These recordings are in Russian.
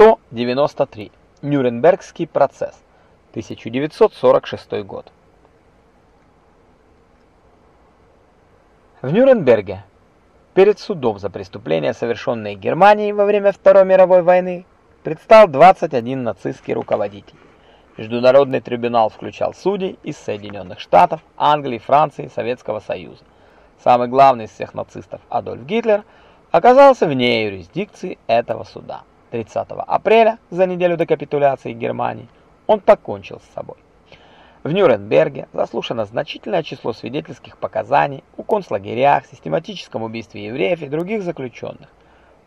193. Нюрнбергский процесс. 1946 год. В Нюрнберге перед судом за преступления, совершенные Германией во время Второй мировой войны, предстал 21 нацистский руководитель. Международный трибунал включал судей из Соединенных Штатов, Англии, Франции, Советского Союза. Самый главный из всех нацистов, Адольф Гитлер, оказался вне юрисдикции этого суда. 30 апреля, за неделю до капитуляции Германии, он покончил с собой. В Нюрнберге заслушано значительное число свидетельских показаний о концлагерях, систематическом убийстве евреев и других заключенных.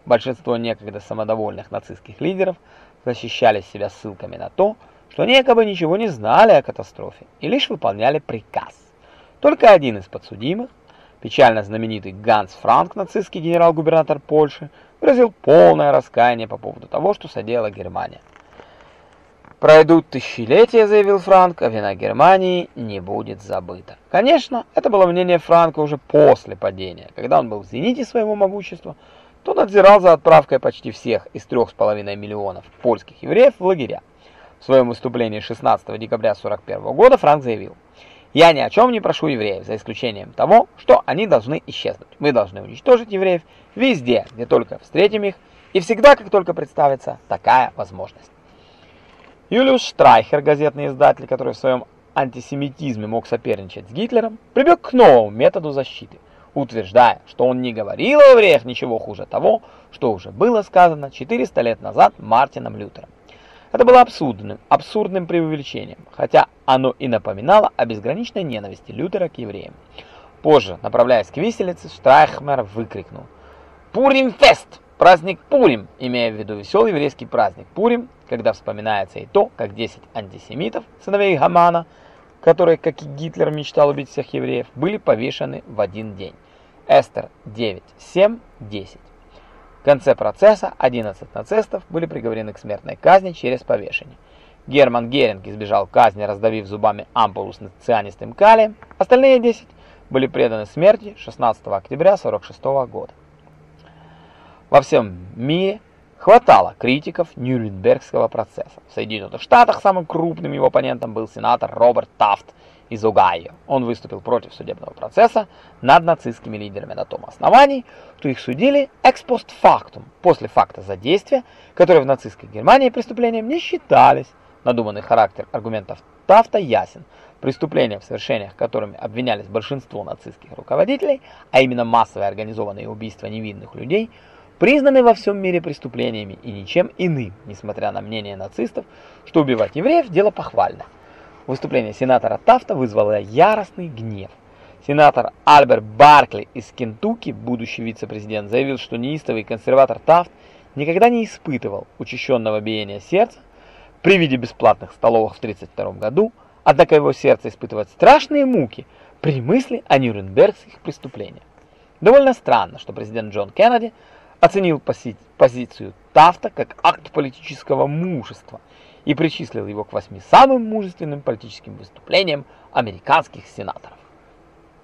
Большинство некогда самодовольных нацистских лидеров защищали себя ссылками на то, что якобы ничего не знали о катастрофе и лишь выполняли приказ. Только один из подсудимых, печально знаменитый Ганс Франк, нацистский генерал-губернатор Польши, выразил полное раскаяние по поводу того, что содеяла Германия. Пройдут тысячелетия, заявил Франк, а вина Германии не будет забыта. Конечно, это было мнение Франка уже после падения, когда он был в зените своего могущества, то надзирал за отправкой почти всех из 3,5 миллионов польских евреев в лагеря. В своем выступлении 16 декабря 1941 года Франк заявил, «Я ни о чем не прошу евреев, за исключением того, что они должны исчезнуть. Мы должны уничтожить евреев везде, где только встретим их, и всегда, как только представится такая возможность». Юлиус Штрайхер, газетный издатель, который в своем антисемитизме мог соперничать с Гитлером, прибег к новому методу защиты – утверждая, что он не говорил о евреях ничего хуже того, что уже было сказано 400 лет назад Мартином Лютером. Это было абсурдным, абсурдным преувеличением, хотя оно и напоминало о безграничной ненависти Лютера к евреям. Позже, направляясь к виселице, Штрайхмер выкрикнул «Пурим-фест! Праздник Пурим!» имея в виду веселый еврейский праздник Пурим, когда вспоминается и то, как 10 антисемитов, сыновей Гамана, которые, как и Гитлер мечтал убить всех евреев, были повешены в один день. Эстер 9.7.10. В конце процесса 11 нацистов были приговорены к смертной казни через повешение. Герман Геринг избежал казни, раздавив зубами ампулу с цианистым калием. Остальные 10 были преданы смерти 16 октября 1946 года. Во всем мире хватало критиков Нюрнбергского процесса. В Соединенных Штатах самым крупным его оппонентом был сенатор Роберт Тафт из Огайо. Он выступил против судебного процесса над нацистскими лидерами на том основании, что их судили экспостфактум, после факта задействия, которые в нацистской Германии преступлением не считались. Надуманный характер аргументов Тафта ясен. Преступления, в совершениях которыми обвинялись большинство нацистских руководителей, а именно массовые организованные убийства невинных людей, признаны во всем мире преступлениями и ничем иным, несмотря на мнение нацистов, что убивать евреев – дело похвальное. Выступление сенатора Тафта вызвало яростный гнев. Сенатор Альберт Баркли из Кентукки, будущий вице-президент, заявил, что неистовый консерватор Тафт никогда не испытывал учащенного биения сердца при виде бесплатных столовых в 1932 году, однако его сердце испытывает страшные муки при мысли о нюрнбергских преступлениях. Довольно странно, что президент Джон Кеннеди оценил пози позицию Тафта как акт политического мужества – и причислил его к восьми самым мужественным политическим выступлениям американских сенаторов.